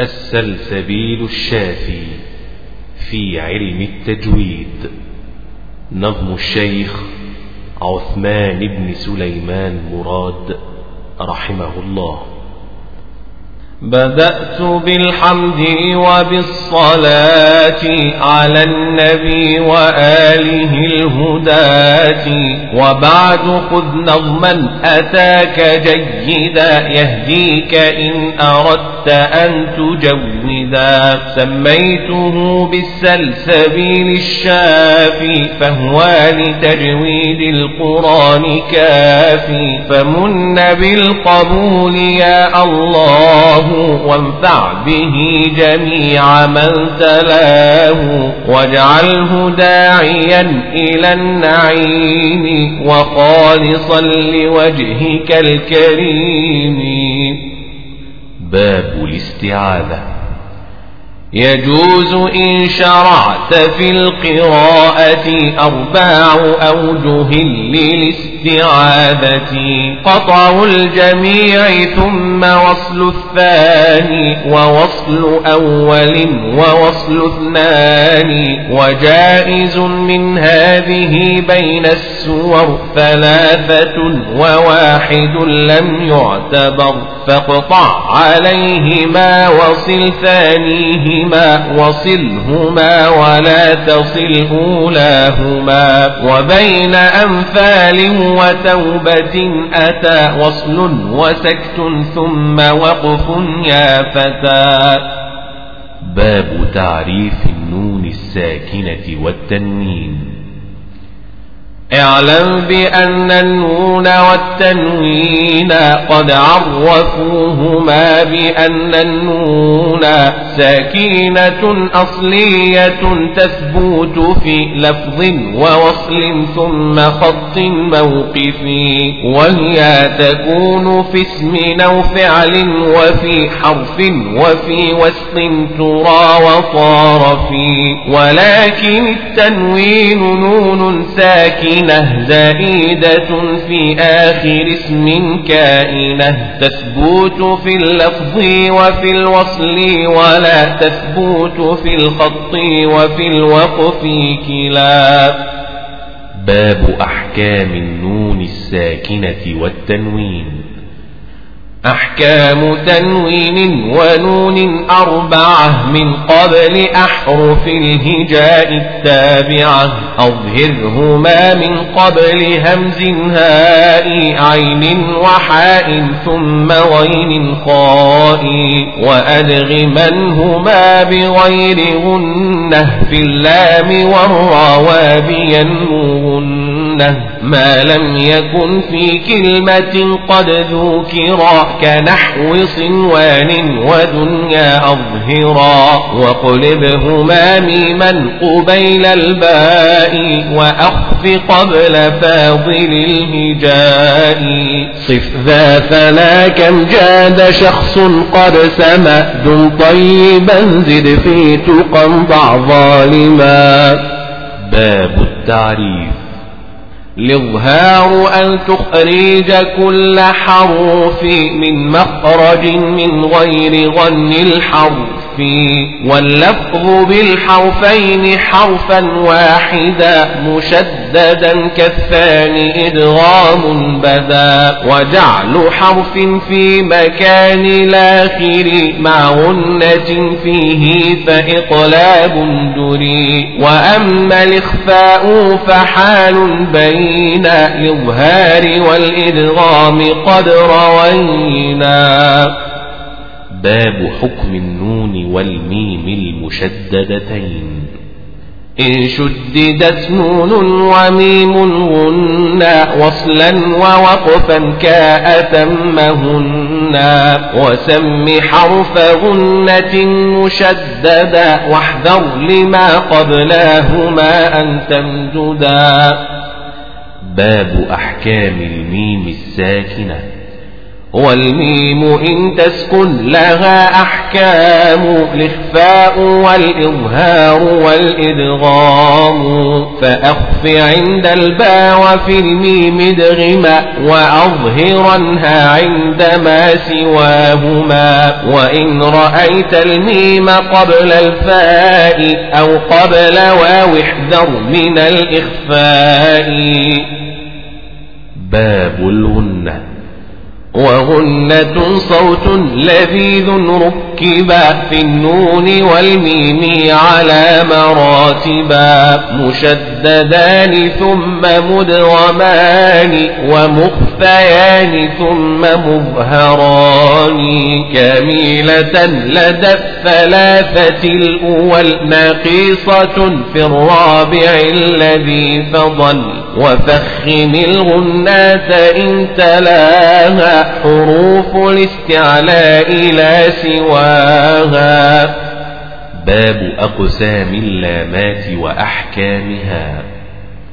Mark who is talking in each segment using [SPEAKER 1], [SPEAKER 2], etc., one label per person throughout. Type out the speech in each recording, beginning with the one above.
[SPEAKER 1] السلسبيل الشافي في علم التجويد. نظم الشيخ عثمان بن سليمان مراد رحمه الله.
[SPEAKER 2] بدأت بالحمد وبالصلاة على النبي وآله الهداة. وبعد خذ نظما أتاك جيدا يهديك إن أردت أن تجودا سميته بالسلسبيل الشافي فهو لتجويد القرآن كافي فمن بالقبول يا الله وانفع به جميع من تلاه واجعله داعيا إلى النعيم وخالصا لوجهك الكريم.
[SPEAKER 1] باب الاستعاذة.
[SPEAKER 2] يجوز إن شرعت في القراءة أربع أوجه للاستعاذة قطع الجميع ثم وصل الثاني ووصل أول ووصل اثنان. وجائز من هذه بين السور ثلاثة وواحد لم يعتبر. فاقطع عليهما وصل ثانية بهما وصلهما ولا تصل أولاهما. وبين أمثال وتوبة أتى وصل وسكت ثم وقف يا فتى.
[SPEAKER 1] باب تعريف النون الساكنة والتنوين.
[SPEAKER 2] اعلم بأن النون والتنوين قد عرفوهما بأن النون ساكينة أصلية تثبت في لفظ ووصل ثم خط موقفي وهي تكون في اسم أو فعل وفي حرف وفي وسط ترى وصار في. ولكن التنوين نون ساكنة كائنة زائدة في آخر اسم كائنة. تثبت في اللفظ وفي الوصل ولا تثبت في الخط وفي الوقف كلا.
[SPEAKER 1] باب أحكام النون الساكنة والتنوين.
[SPEAKER 2] أحكام تنوين ونون أربعة من قبل أحرف الهجاء التابعة. أظهرهما من قبل همز هاء عين وحاء ثم غين خاء وأدغمنهما بغير غنة في اللام والراواب ينمون ما لم يكن في كلمة قد ذكرا كنحو صنوان ودنيا أظهرا وقلبهما ميما قبيل الباء وأخف قبل فاضل الهجاء صف ذا فلا كم جاد شخص قد سمأ طيبا زد في تقى ضع ظالما
[SPEAKER 1] باب التعريف
[SPEAKER 2] الإظهار أن تخرج كل حرف من مخرج من غير غن الحرف واللفظ بالحرفين حرفا واحدا مشددا كالثاني إدغام بدا وجعل حرف في مكان الآخر مع غنة فيه فإقلاب دري وأما الإخفاء فحال بين الإظهار والإدغام قد روينا.
[SPEAKER 1] باب حكم النون والميم المشددتين.
[SPEAKER 2] إن شددت نون وميم غنا وصلا ووقفا كأتمهنا وسم حرف غنة مشددا واحذر لما قبلاهما أن تمددا.
[SPEAKER 1] باب أحكام الميم الساكنة.
[SPEAKER 2] والميم إن تسكن لها أحكام الإخفاء والإظهار والإدغام. فأخف عند الباء وفي الميم ادغما وأظهرنها عندما سواهما. وإن رأيت الميم قبل الفاء أو قبل واو احذر من الإخفاء.
[SPEAKER 1] باب الغنة.
[SPEAKER 2] وغنة صوت لذيذ ركبا في النون والميم على مراتبا مشددان ثم مدغمان ومخفيان ثم مظهران كاملة لدى الثلاثة الأول ناقصة في الرابع الذي فضل وفخم الغنات إن تلاها حروف الاستعلاء لا سواها
[SPEAKER 1] باب أقسام اللامات وأحكامها.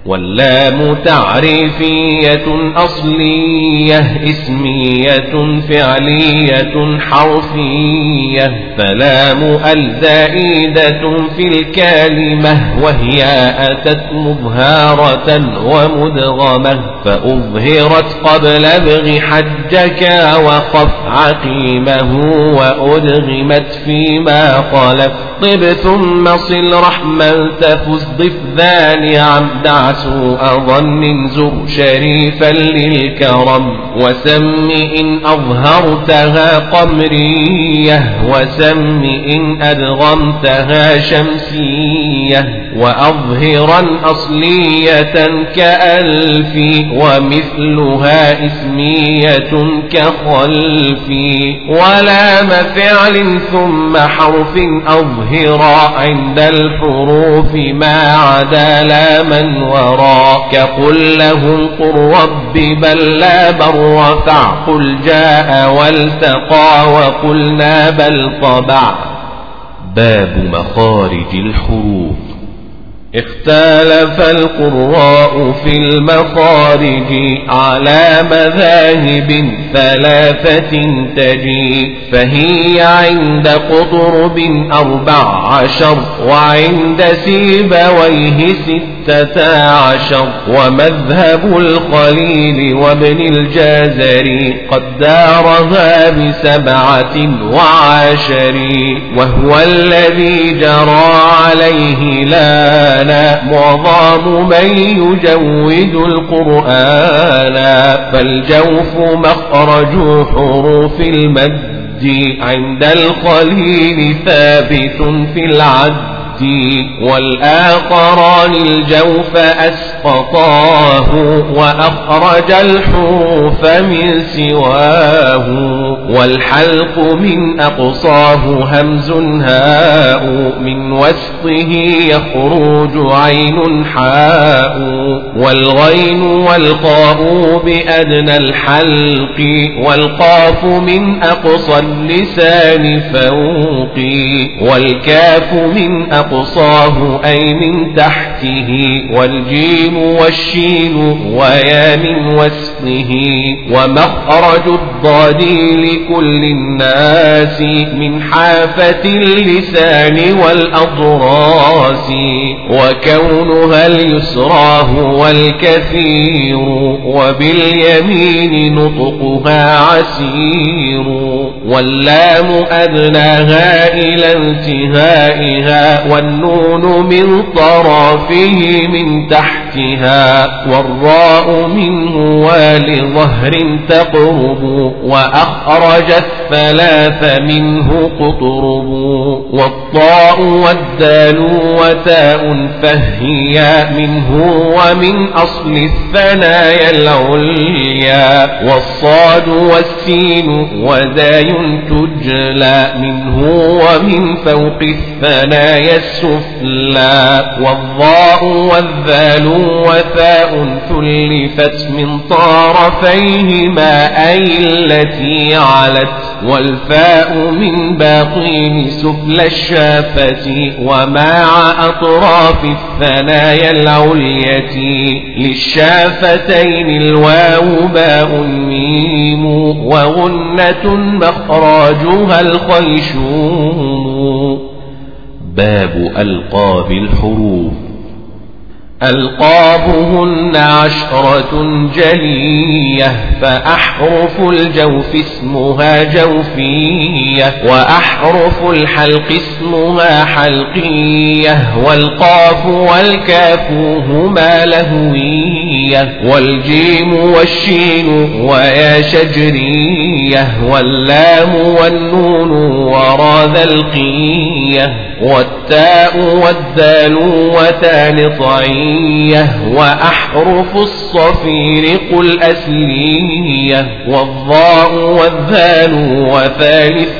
[SPEAKER 2] واللام تعريفية أصلية اسمية فعلية حرفية فلام الزائدة في الكلمة وهي أتت مظهارة ومدغمة فأظهرت قبل ابغ حجك وخف عقيمه وأدغمت فيما خلف طب ثم صل رحما تفز ضف ذان عبد سوء ظن زر شريفا للكرم. وسم إن أظهرتها قمرية وسم إن أدغمتها شمسية. وأظهرا أصلية كألف ومثلها إسمية كخلف ولام فعل ثم حرف أظهرا. عند الحروف ما عدا لاما ورا كقل لهم قل رب بل لا بر فاعقل جاء والتقى وقلنا بل طبع.
[SPEAKER 1] باب مخارج الحروف.
[SPEAKER 2] اختلف القراء في المخارج على مذاهب ثلاثة تجي فهي عند قطرب أربع عشر وعند سيبويه ستة عشر. ومذهب الخليل وابن الجازري قد دارها بسبعة وعشر وهو الذي جرى عليه لا لنا معظم من يجود القرآن فالجوف مخرج حروف المد عند الخليل ثابت في العد والآخران الجوف أسقطاه وأخرج الحروف من سواه. والحلق من أقصاه همز هاء من وسطه يخرج عين حاء. والغين والقاء بأدنى الحلق والقاف من أقصى اللسان فوق. والكاف من أقصاه أي من تحته والجيم والشين ويا من وسطه. ومخرج الضاد لكل الناس من حافة اللسان والأضراس وكونها اليسرى هو الكثير وباليمين نطقها عسير. واللام أدناها إلى انتهائها والنون من طرفه من تحتها والراء منه ولظهر تقرب وأخرج الثلاث منه قطرب والطاء والدال وتاء فهي منه ومن أصل الثنايا العليا والصاد والسين وداي تجلى منه ومن فوق الثنايا السفلى والضاء والذال وثاء ثلفت من طرفيهما أي التي علت والفاء من باطين سفل الشافة ومع أطراف الثنايا العلية للشافتين الواو باء ميم وغنة مخرجها الخيشوم.
[SPEAKER 1] باب ألقاب الحروف
[SPEAKER 2] ألقابهن عشرة جلية فأحرف الجوف اسمها جوفية وأحرف الحلق اسمها حلقية والقاف والكاف هما لهوية والجيم والشين ويا شجرية واللام والنون ورا القية والتاء والدال وتال وأحرف الصفير قل أسلية والضاء والذال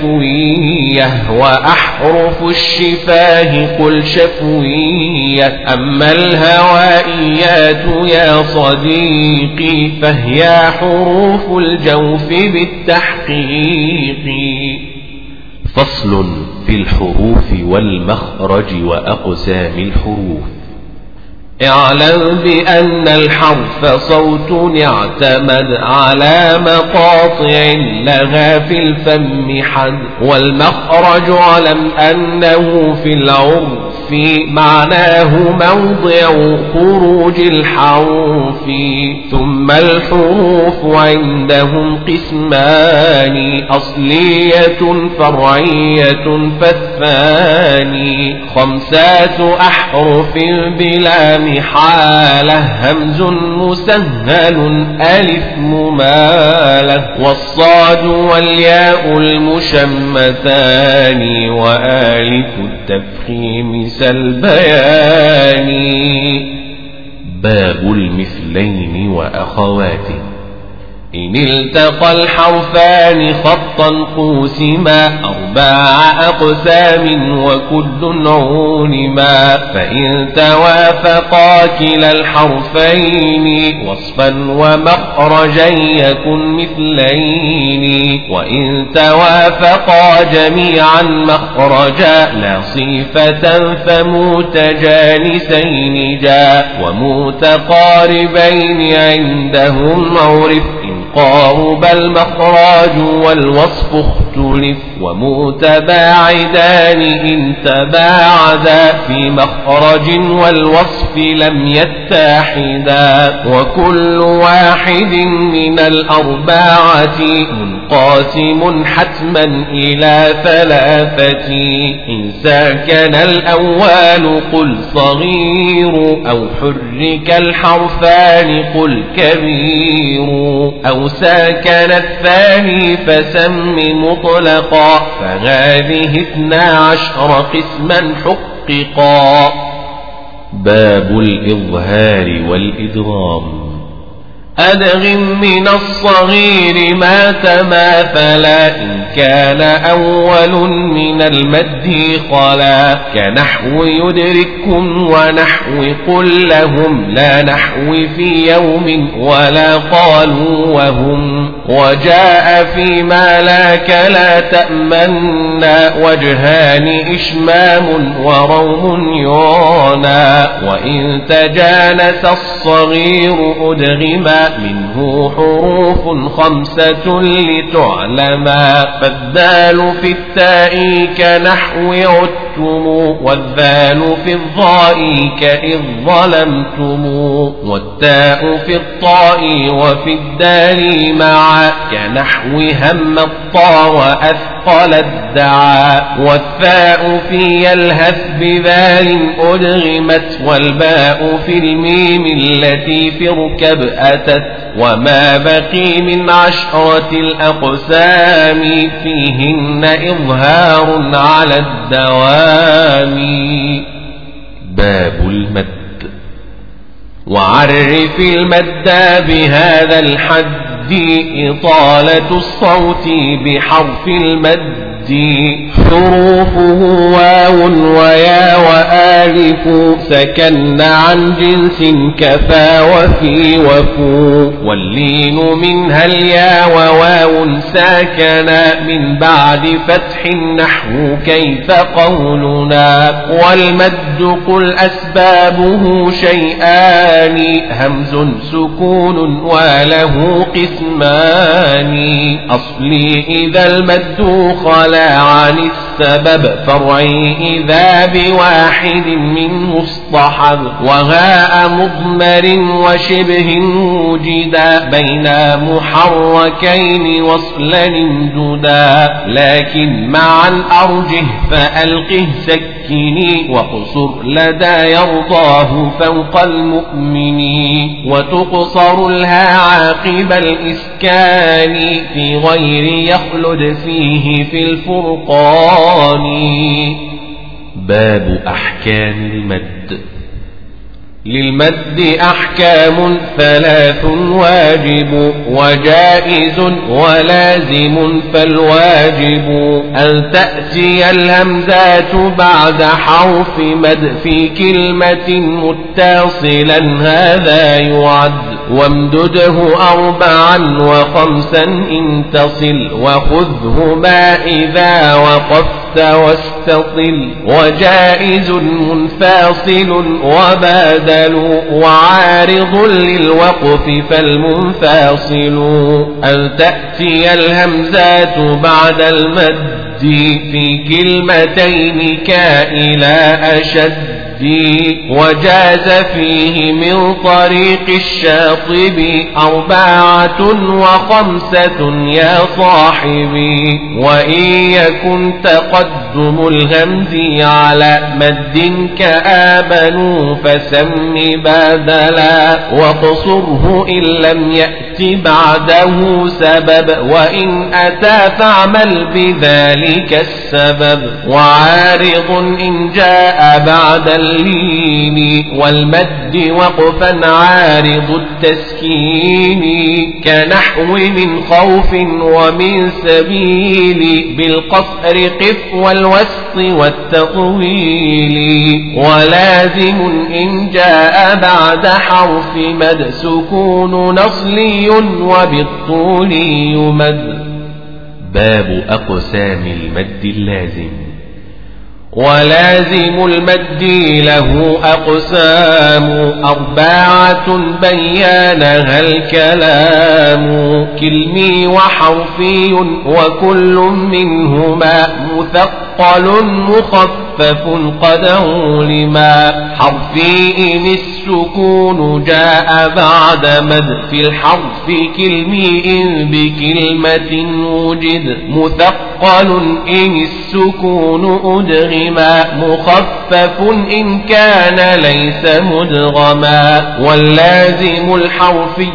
[SPEAKER 2] وثالثوية وأحرف الشفاه قل شفوية أما الهوائيات يا صديقي فهي حروف الجوف بالتحقيق
[SPEAKER 1] فصل في الحروف والمخرج وأقسام الحروف
[SPEAKER 2] اعلم بأن الحرف صوت اعتمد على مقاطع لها في الفم حد والمخرج علم أنه في العرف معناه موضع خروج الحرف ثم الحروف عندهم قسمان أصلية فرعية فالثاني. خمسات أحرف بلا محالة همز مسهل ألف ممالة. والصاد والياء المشمتان وآلف التفخيم البيان.
[SPEAKER 1] باب المثلين وأخواته.
[SPEAKER 2] إن التقى الحرفان خطا قوسما أربع أقسام وكل عونما فإن توافقا كلا الحرفين وصفا ومخرجا يكن مثلين وإن توافقا جميعا مخرجا لا صفة فمتجانسين جاء ومتقاربين عندهم عرف قارب المخراج والوصف اختلف ومتباعدان إن تباعدا في مخرج والوصف لم يتحدا وكل واحد من الأربعة منقاسم حتما إلى ثلاثة. إن ساكن الأول قل صغير أو حرك الحرفان قل كبير أو ساكن الثاني فسم مطلقا فهذه اثنا عشر قسما حققا.
[SPEAKER 1] باب الإظهار والإدغام
[SPEAKER 2] أدغم من الصغير ما تماثلا إن كان أول من المد خلا كنحو يدرككم ونحو قل لهم لا نحو في يوم ولا قالوا وهم وجاء فيما لا تأمنا وجهان إشمام وروم يعنى وإن تجانس الصغير أدغما منه حروف خمسة لتعلما فالدال في التاء كنحو عدتم والذال في الضاء كإذ ظلمتم والتاء في الطاء وفي الدال معا كنحو هم الطا وأثقل الدعا والثاء في يلهث بذال أدغمت والباء في الميم التي في ركب أتت وما بقي من عشرة الأقسام فيهن إظهار على الدوام
[SPEAKER 1] باب المد.
[SPEAKER 2] وعرف المد بهذا الحد إطالة الصوت بحرف المد. حروفه واو ويا وآ ألف سكن عن جنس كفى وفي وفو. واللين منها اليا وواو ساكنا من بعد فتح نحو كيف قولنا. والمد قل أسبابه شيئان همز سكون وله قسمان. أصلي إذا المد خلا عن السبب فرعي إذا بواحد من مصطحب وهاء مضمر وشبه وجدا بين محركين وصلا امددا لكن مع الأرجه فألقه سكني وقصر لدى يرضاه فوق المؤمن وتقصر الها عاقب الإسكان في غير يخلد فيه في الفرقان.
[SPEAKER 1] باب أحكام المد.
[SPEAKER 2] للمد أحكام ثلاث واجب وجائز ولازم فالواجب. أن تأتي الهمزات بعد حرف مد في كلمة متصلا هذا يعد. وامدده أربعا وخمسا إن تصل. وخذهما إذا وقفت. واستطل وجائز منفاصل وبادل وعارض للوقف فالمنفاصل أن تأتي الهمزات بعد المد في كلمتين كائلا أشد. وجاز فيه من طريق الشاطب أربعة وخمسة يا صاحبي وإن يكن تقدم الغمز على مد كآبنوا فسم بدلا واقصره إن لم يأت بعده سبب وإن أتى فاعمل بذلك السبب. وعارض إن جاء بعد اللين والمد وقفا عارض التسكين. كنحو من خوف ومن سبيل بالقصر قف والوسط والتطويل ولازم إن جاء بعد حرف مد سكون نصلي وبالطول يمد.
[SPEAKER 1] باب أقسام المد اللازم.
[SPEAKER 2] ولازم المد له أقسام. أربعة بيانها الكلام. كلمي وحرفي وكل منهما مثقل مخفف قد علما حرفي إن السكون جاء بعد مد في الحرف كلمي بكلمة وجد مثقل إن السكون أدغم مدغما مخفف إن كان ليس مدغما واللازم الحرفي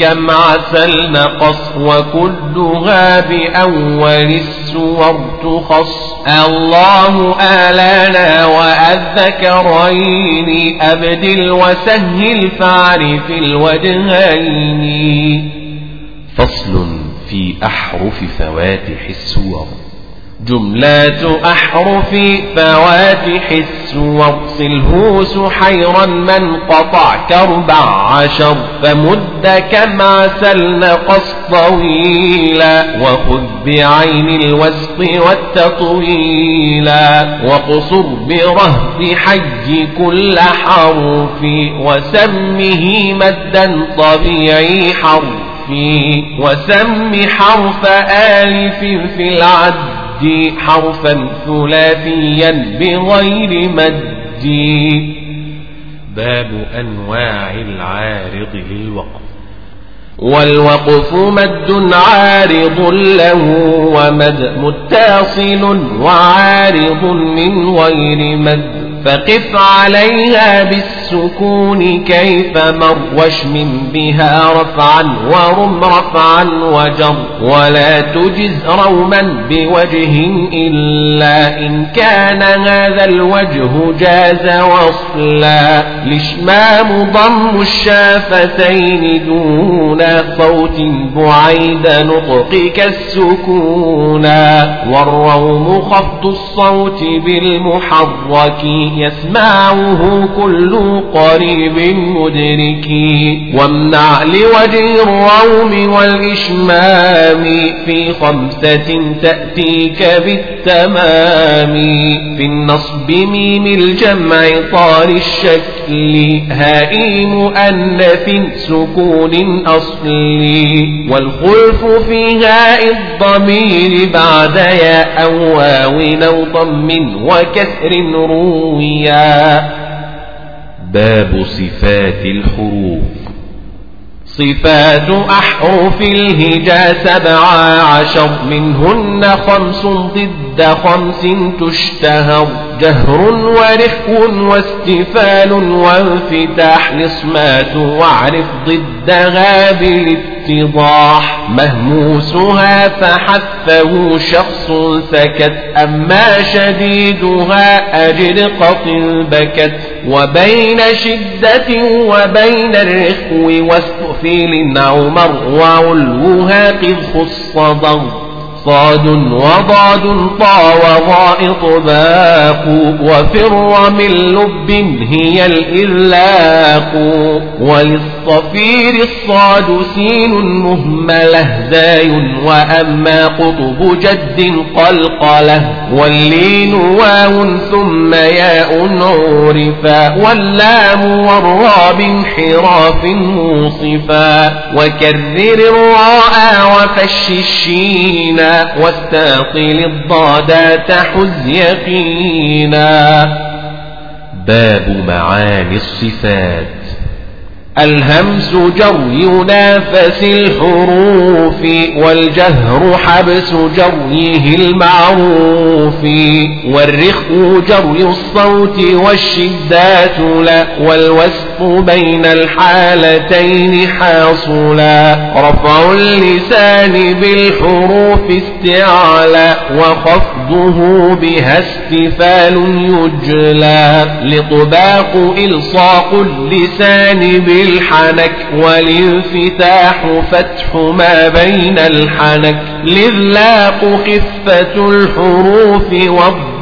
[SPEAKER 2] كم عسل نقص وكلها بأول السور تخص الله آلانا وأذكرين أبدل وسهل فاعرف الوجهين.
[SPEAKER 1] فصل في أحرف فواتح السور.
[SPEAKER 2] جملات أحرف فواتح السور صله سحيرا من قطع كربع عشر فمد كم عسل نقص طويلا وخذ بعين الوسط والتطويلا وقصر برهب حج كل حرف وسمه مدا طبيعي حرف وسم حرف آلف في العد. حرفا ثلاثيا بغير مد
[SPEAKER 1] باب أنواع العارض للوقف.
[SPEAKER 2] والوقف مد عارض له ومد متصل وعارض من غير مد فقف عليها بالسكون كيف مر واشم بها رفعا ورم رفعا وجر ولا تجز روما بوجه إلا إن كان هذا الوجه جاز وصلا لشمام ضم الشافتين دون صوت بعيد نطقك السكونا والروم خفض الصوت بالمحرك يسمعه كل قريب مدرك. وامنع لوجه الروم والإشمام في خمسة تأتيك بالتمام. في النصب ميم الجمع طار الشكل هائي مؤنث سكون أصلي والخلف في هاء الضمير بعد يا أو واو أو وكسر رويا
[SPEAKER 1] باب صفات الحروف.
[SPEAKER 2] صفات أحرف الهجا سبع عشر منهن خمس ضد خمس تشتهر. جهر ورخو واستفال وانفتاح الإصمات واعرف ضدها بالاتضاح مهموسها فحثه شخص سكت أما شديدها أجد قط بكت. وبين شدة وبين الرخو واستفيل عمر وعلوها قذ خص ضغط صاد وضاد طا وضاء طباق وفر من لب هي الإذلاق وللصفير الصاد سين مهملة زاي وأما قطب جد قلقلة. واللين واو ثم ياء عورفا واللام والراء بانحراف موصفا. وكرر الراء وفش الشين واستاطل الضادات حز يقينا.
[SPEAKER 1] باب معاني الصفات.
[SPEAKER 2] الهمس جري نافس الحروف والجهر حبس جريه المعروف والرخو جري الصوت والشدات لا والوسط بين الحالتين حاصلا. رفع اللسان بالحروف استعلى وخفضه بها استفال يجلى لطباق إلصاق اللسان بال الحنك والانفتاح فتح ما بين الحنك. لللاق خفة الحروف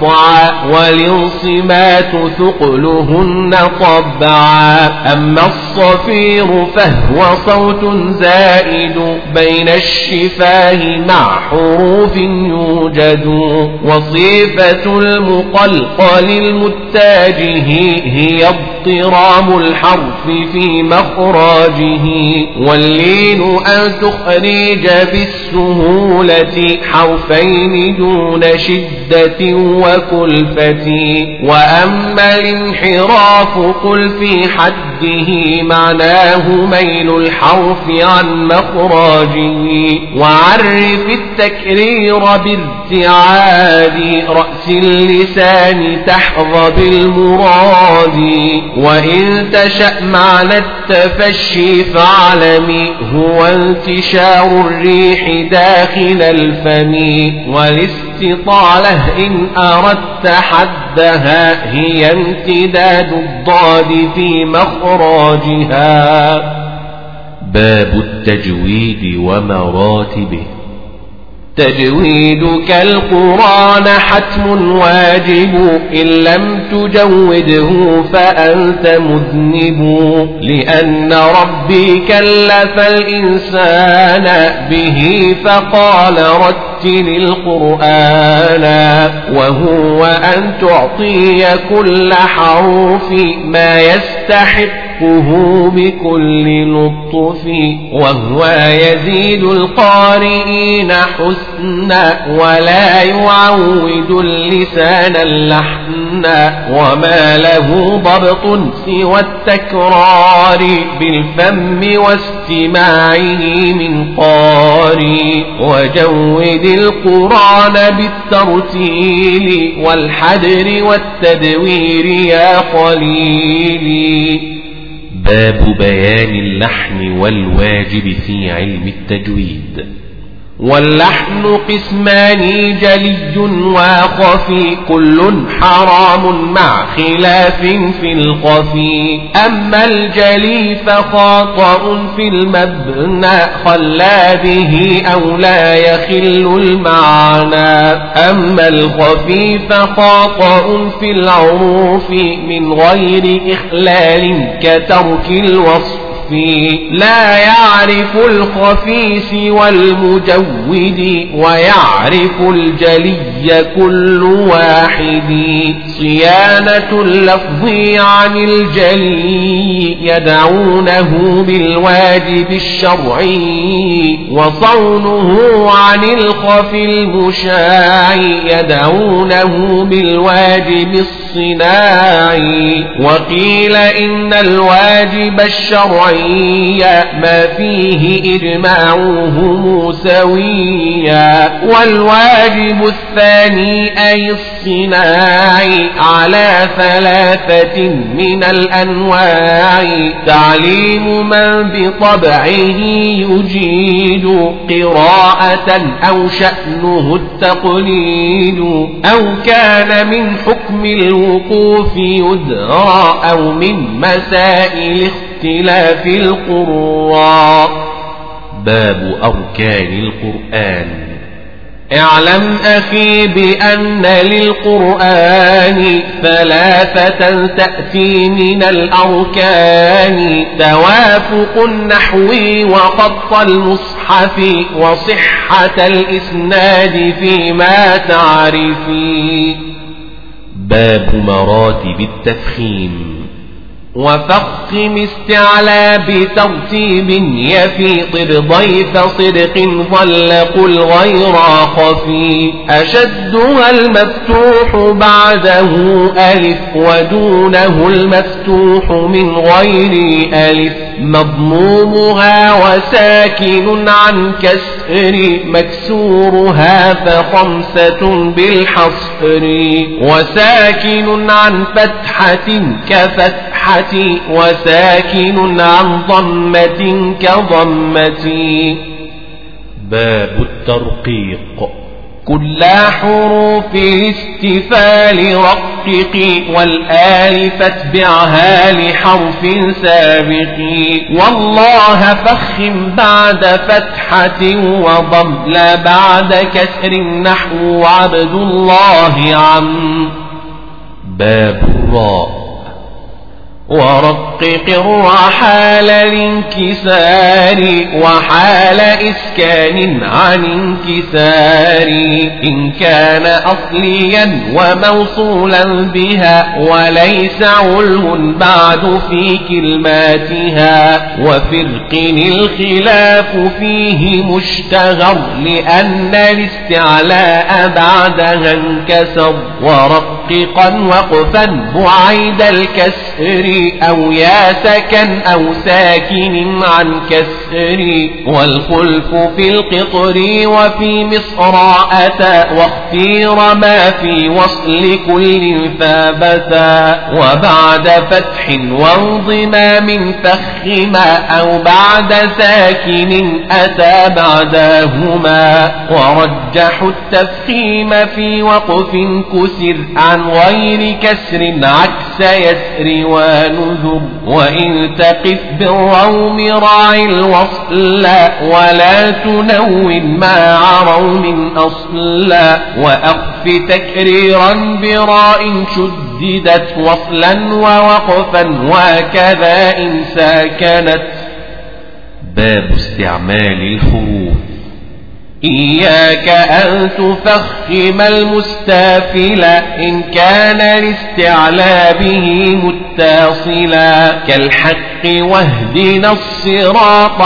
[SPEAKER 2] والضعاء والانصمات ثقلهن طبعا. أما الصفير فهو صوت زائد بين الشفاه مع حروف يوجد. وصفة المقلقل المتاجه هي اضطرام الحرف في مخرجه واللين أن تخرج بالسهولة حرفين دون شدة وكلفة وأما الانحراف قل في حده معناه ميل الحرف عن مخرجه وعرف التكرير بارتعاد رأس اللسان تحظى بالمراد. وإن تشأ معنى التفشي فاعلمي هو انتشار الريح داخل الفم. والاستطالة إن أردت حدها هي امتداد الضاد في مخرجها
[SPEAKER 1] باب التجويد ومراتبه.
[SPEAKER 2] تجويدك القرآن حتم واجب إن لم تجوده فأنت مذنب. لأن ربي كلف الإنسان به فقال رتل القرآن وهو أن تعطي كل حرف ما يستحق حقه بكل لطف وهو يزيد القارئين حسنا ولا يعود اللسان اللحنا وما له ضبط سوى التكرار بالفم واستماعه من قاري وجود القرآن بالترتيل والحدر والتدوير يا خليلي.
[SPEAKER 1] باب بيان اللحن والواجب في علم التجويد.
[SPEAKER 2] واللحن قسمان جلي وخفي كل حرام مع خلاف في الخفي أما الجلي فخاطأ في المبنى خلى به أو لا يخل المعنى. أما الخفي فخاطأ في العروف من غير إخلال كترك الوصف. الخفي لا يعرف الخفي سوى المجود ويعرف الجلي كل واحد. صيانة اللفظ عن الجلي يدعونه بالواجب الشرعي وصونه عن الخفي المشاع يدعونه بالواجب الصناعي. وقيل إن الواجب الشرعي ما فيه إجماعهم سويا والواجب الثاني أي الصناع على ثلاثة من الأنواع تعليم من بطبعه يجيد قراءة أو شأنه التقليد أو كان من حكم الوقوف يدرى أو من مسائل اختلاف القراء.
[SPEAKER 1] باب أركان القرآن.
[SPEAKER 2] اعلم أخي بأن للقرآن ثلاثة تأتي من الأركان توافق النحو وخط المصحف وصحة الإسناد فيما تعرفي.
[SPEAKER 1] باب مراتب التفخيم.
[SPEAKER 2] وفخم استعلى بترتيب يفي ضيف صدق ظل قل غير خفي. أشدها المفتوح بعده ألف ودونه المفتوح من غير ألف. مضمومها وساكن عن كسر مكسورها فخمسة بالحصر. وساكن عن فتحة كفتحة وساكن عن ضمة كضمة.
[SPEAKER 1] باب الترقيق.
[SPEAKER 2] كل حروف الاستفال رقق والآل فاتبعها لحرف سابق. والله فخم بعد فتحة وضم. لا بعد كسر نحو عبد الله عم.
[SPEAKER 1] باب الراء.
[SPEAKER 2] ورقق الرحال الانكسار وحال إسكان عن انكسار إن كان أصليا وموصولا بها وليس علم بعد في كلماتها وفرق الخلاف فيه مشتغر لأن الاستعلاء بعدها انكسر ورققا وقفا بعيد الكسر أو يا سكن أو ساكن عن كسر والخلف في القطر وفي مصر أتى واختير ما في وصل كل ثابتا وبعد فتح وانضمام فخما أو بعد ساكن أتى بعدهما ورجحوا التفخيم في وقف كسر غير كسر عكس يسر ونذر. وإن تقف بالروم راعي الوصل ولا تنون مع روم أصلا وأخف تكريرا براء شددت وصلا ووقفا وكذا إن ساكنت.
[SPEAKER 1] باب استعمال الحروف
[SPEAKER 2] إياك أن تفخم المستافل إن كان الاستعلاء به متصلا كالحق واهدنا الصراط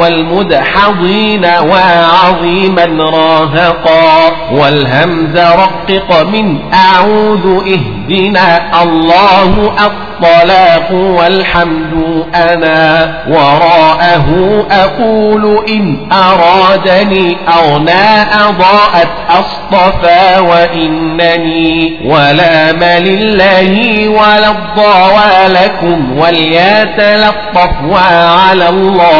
[SPEAKER 2] والمدحضين وعظيما راهقا والهمز رقق من أعوذ اهدنا الله الطلاق والحمد أنا وراءه أقول إن أرادني أغنى أضاءت أصطفى وإنني ولا مل الله ولا الضوى لكم وليتلطف وعلى الله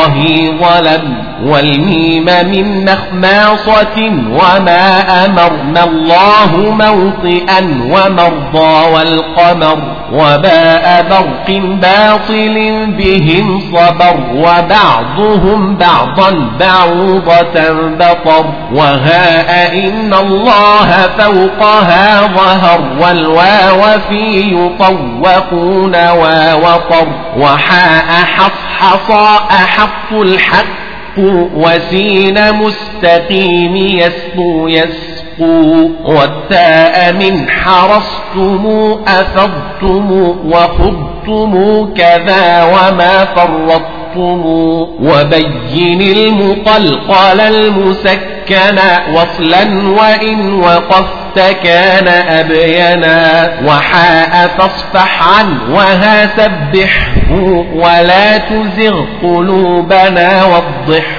[SPEAKER 2] ظلم والميم من مخماصة وما أمرنا الله موطئا ومرضى والقمر وباء برق باطل بهم صبر وبعضهم بعضا بعوضة بطر وهاء إن الله فوقها ظهر والواو في يطوقون ووطر وحاء حصحصا أحق الحق وسين مستقيم يسقو يسقو. والتاء من حرصتم أفضتم وخضتم كذا وما فرطتم. وبين المقلقل المسكن وصلا وإن وقفت كان أبينا وحاء فاصفح عن وها سبحه ولا تزغ قلوبنا وضحه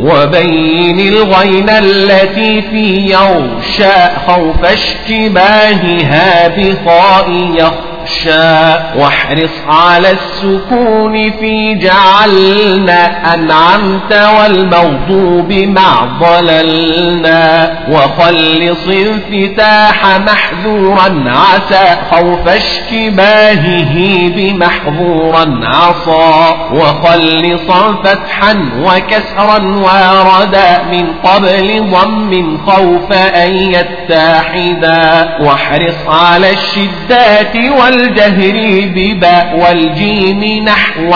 [SPEAKER 2] وبين الغين التي في يغشى خوف اشتباهها بخاء يخشى واحرص على السكون في جعلنا أنعمت والمغضوب مع ضللنا وخلص انفتاح محذورا عسى خوف اشتباهه بمحظورا عصى وخلصا فتحا وكسرا واردا من قبل ضم خوف أن يتحدا واحرص على الشدات والجهر بباء والجيم نحو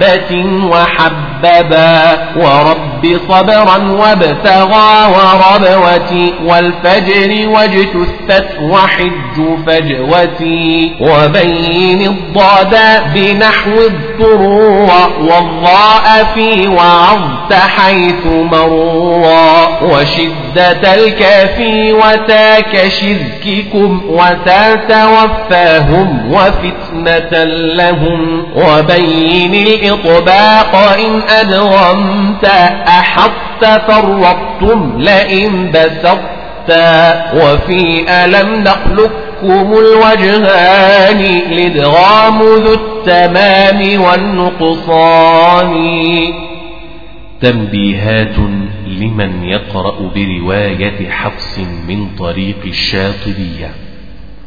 [SPEAKER 2] حبة وحببا ورب صبرا وابتغى وربوتي والفجر واجتثت وحج فجوتي وبين الضاد بنحو الضروع والضاء في وعظت حيث مروا وشدة الكافي وتاك شذككم وتتوفاهم وفتنة لهم وبين الإطباق إن أدغمت أحط فرطتم لئن بسطت وفي ألم نخلقكم الوجهان لإدغام ذو التمام والنقصان
[SPEAKER 1] تنبيهات لمن يقرأ برواية حفص من طريق الشاطبية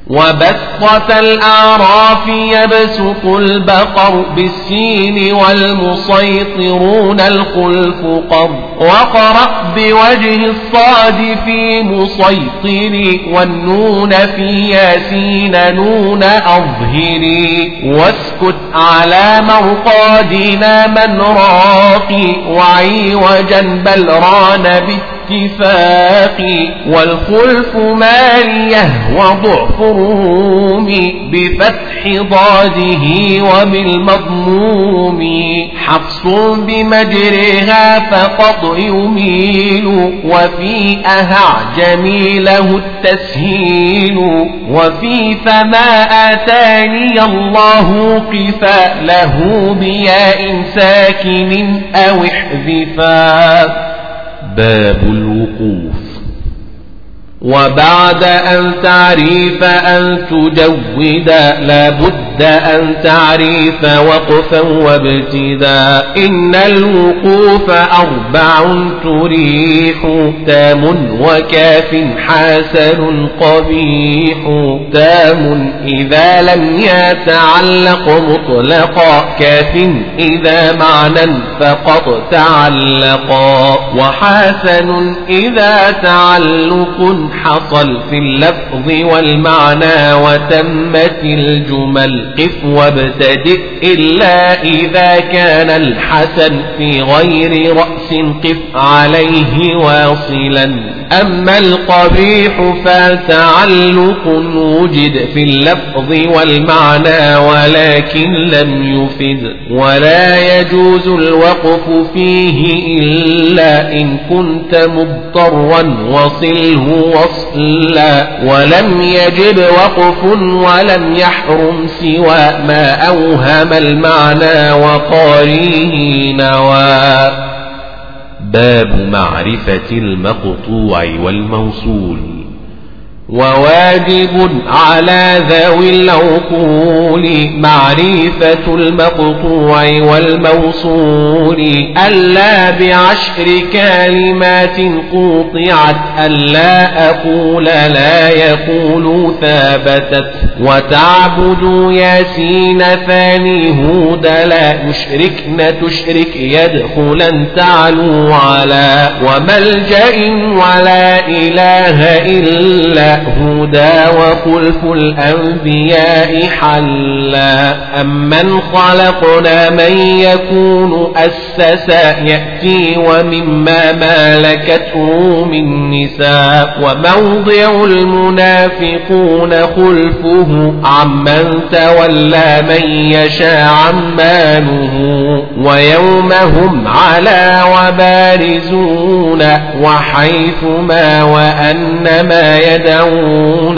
[SPEAKER 2] وبسطة الأعراف يبسط البقر بالسين والمسيطرون الخلف قر وقرأ بوجه الصاد في مسيطر والنون في ياسين نون أظهري واسكت على مرقادنا من راقي وعيوجا بل ران بالتالي الاتفاق والخلف ماليه وضعف الروم بفتح ضاده وبالمضموم حفص بمجرها فقط يميل وفي أهع جميله التسهيل وفي فما آتاني الله قفا له بياء ساكن أو احذفا
[SPEAKER 1] باب الوقوف.
[SPEAKER 2] وبعد أن تعريف أن تجود لابد أن تعريف وقفا وابتدا. إن الوقوف أربع تريح تام وكاف حسن قبيح. تام إذا لم يتعلق مطلقا كاف إذا معنى فقد تعلقا. وحسن إذا تعلق حصل في اللفظ والمعنى وتمت الجمل. قف وابتدئ إلا إذا كان الحسن في غير رأس قف عليه واصلا. أما القبيح فتعلق وجد في اللفظ والمعنى ولكن لم يفد. ولا يجوز الوقف فيه إلا إن كنت مضطرا وصله وصلا. ولم يجب وقف ولم يحرم سوى ما أوهم المعنى وقاريه نوى.
[SPEAKER 1] باب معرفة المقطوع والموصول.
[SPEAKER 2] وواجب على ذوي العقول معرفة المقطوع والموصول. ألا بعشر كلمات قوطعت ألا أقول لا يقول ثابتت. وتعبد ياسين ثاني هود لا يشركن تشرك يدخلا تعلو على. وملجأ ولا إله إلا هدى وخلف الأنبياء حلا أمن خلقنا من يكون أسسا يأتي ومما مالكته من نساء وموضع المنافقون خلفه عمن تولى من يشاء عمانه ويوم هم على وبارزون وحيثما وأنما يدعون يدعون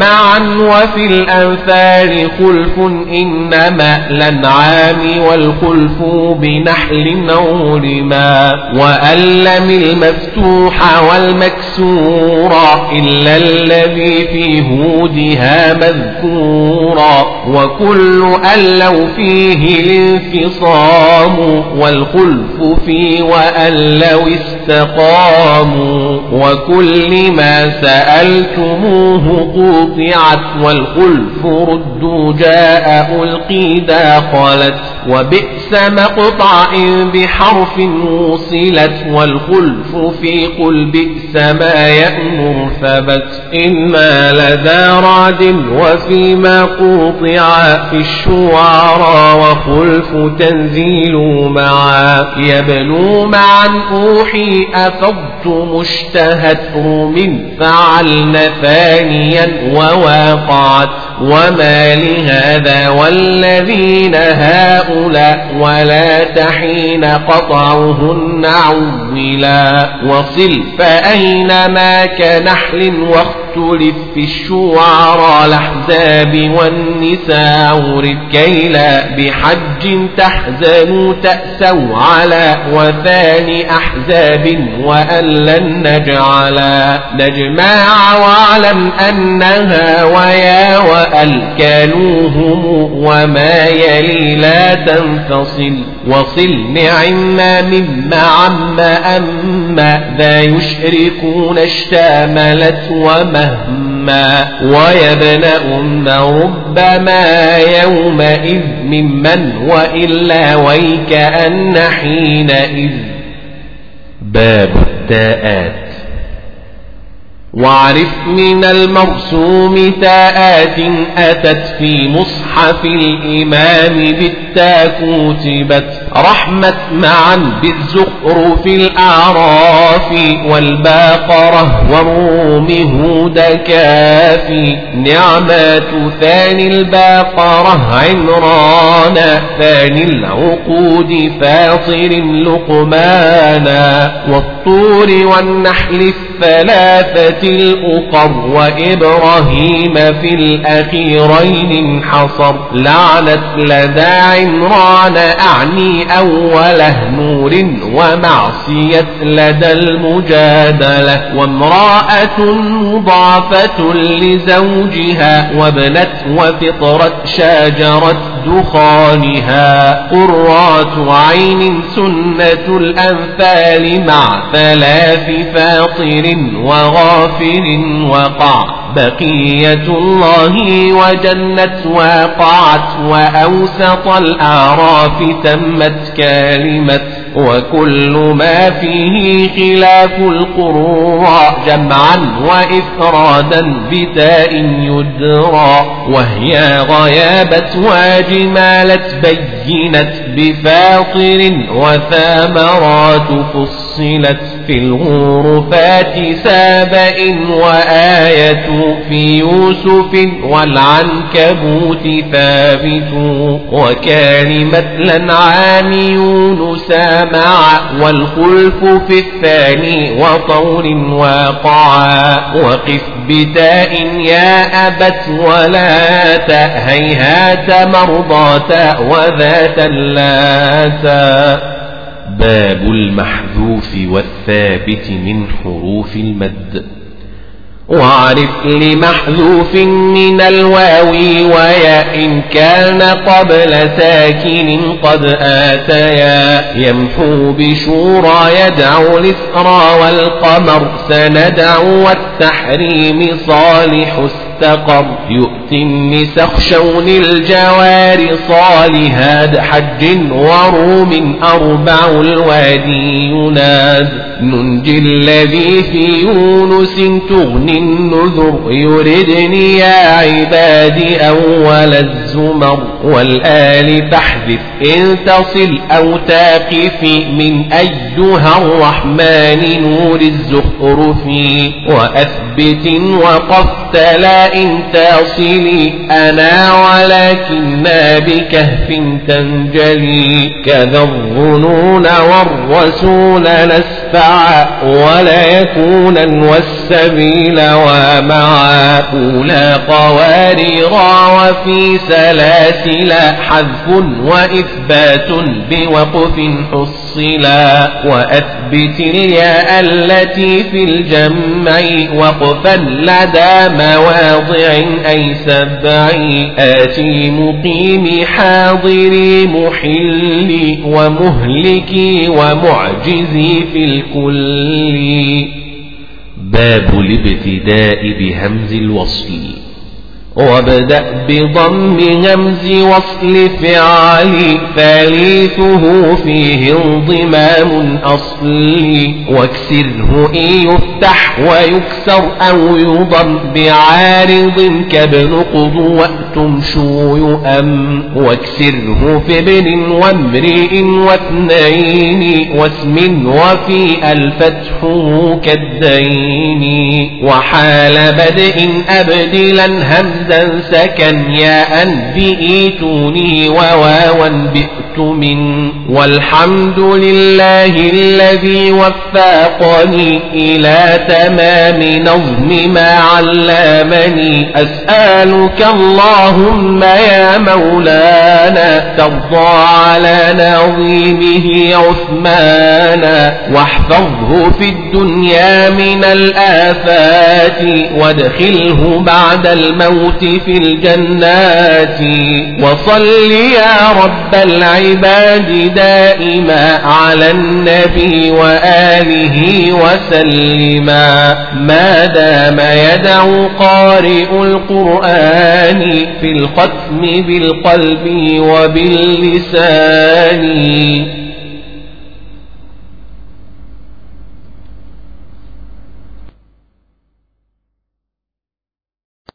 [SPEAKER 2] معا وفي الأنفال خلف إنما الأنعام والخلف بنحل أو رما وألم المفتوح والمكسور إلا الذي في هودها مذكورا وكل أن لو فيه الانفصام والخلف في وأن لو استقاموا وكل ما سألتموه قوطعت والخلف ردوا جاء ألقي داخلت وبئس مقطع بحرف وصلت والخلف في قل بئس ما يأمر ثبت إما لدى رعد وفيما قوطع في الشعراء وخلف تنزيل معا يبلو معا أوحي أفضت مشتهت من فعلن ثانيا وواقعت وما لهذا والذين هؤلاء ولا تحين قطعهن عولا وصل فأينما كنحل واختلف في الشعراء الأحزاب والنساء ورد كيلا بحج تحزنوا تأسوا على وثاني أحزاب وأن لن نجعلا نجمع واعلم أنها ويا وأل كانوهم وما يلي لا تنفصل وصل نعم مما عم أما ذا يشركون اشتاملت ومهما ويبن أم ربما يومئذ ممن وإلا ويكأن حينئذ.
[SPEAKER 1] باب التاءات
[SPEAKER 2] واعرف من المرسوم تاءات أتت في مصحف الإمام بالتا كتبت رحمة معا بالزخرف الأعراف والباقرة والروم هود كافي نعمات ثاني الباقرة عمران ثاني العقود فاطر لقمانا. والطور والنحل الثلاثة الأقر وإبراهيم في الأخيرين انحصر. لعنت لدى عمران أعني أوله نور ومعصية لدى المجادلة. وامرأة مضافة لزوجها وابنت وفطرت شاجرة دخانها قرات عين سنة الأنفال مع ثلاث فاطر وغافر وقع. بقية الله وجنت واقعت وأوسط الأعراف تمت كلمة وكل ما فيه خلاف القرى جمعا وإفرادا بتاء يدرى وهي غيابت واجمالت بينت بفاطر وثامرات فصلت في الغرفات سابئ وآية في يوسف والعنكبوت ثابت وكان الأنعام يونس مع والخلف في الثاني وطور واقعا وقف بتاء يا أبت ولا هيهات مرضاة وذات اللاتا
[SPEAKER 1] باب المحذوف والثابت من حروف المد.
[SPEAKER 2] وعرف لمحذوف من الواو ويا إن كان قبل ساكن قد آتيا. يمحو بشورى يدعو الإسرى والقمر. سندعو والتحريم صالح استقر يؤتي النسخ شون الجوار صالهاد حج وروم أربع الوادي يناد. ننجي الذي في يونس تغني النذر يردني يا عبادي أول الزمر. والآل فاحذف إن تصل أو تقف من أيها الرحمن نور الزخرف. وأثبت وقفت لا تصلي أنا ولكننا بكهف تنجلي كذا الظنون والرسول نسفع ولا يكونا والسبيل ومعا أولى قواريرا وفي سلاسل حذف وإثبات بوقف حصلا وأثبت الياء التي في الجمع وقفا لدى مواضع أي سبع آتي مقيم حاضري محلي ومهلكي ومعجزي في الكل.
[SPEAKER 1] باب الابتداء بهمز الوصل.
[SPEAKER 2] وابدأ بضم همز وصل فعل ثالثه فيه انضمام أصلي واكسره إن يفتح ويكسر أو يضم بعارض كابن قضوة شو يؤم واكسره في ابن وامرئ واثنين واسم وفي الفتح كالدين. وحال بدء أبدلا همز همزا سكن ياء بئتوني وواوا بئت من. والحمد لله الذي وفقني إلى تمام نظم ما علمني. أسألك اللهم يا مولانا ترضى على نظيمه عثمانا واحفظه في الدنيا من الآفات وادخله بعد الموت في الجنات. وصل يا رب العباد دائما على النبي وآله وسلما ما دام يدعو قارئ القرآن في الختم بالقلب وباللسان.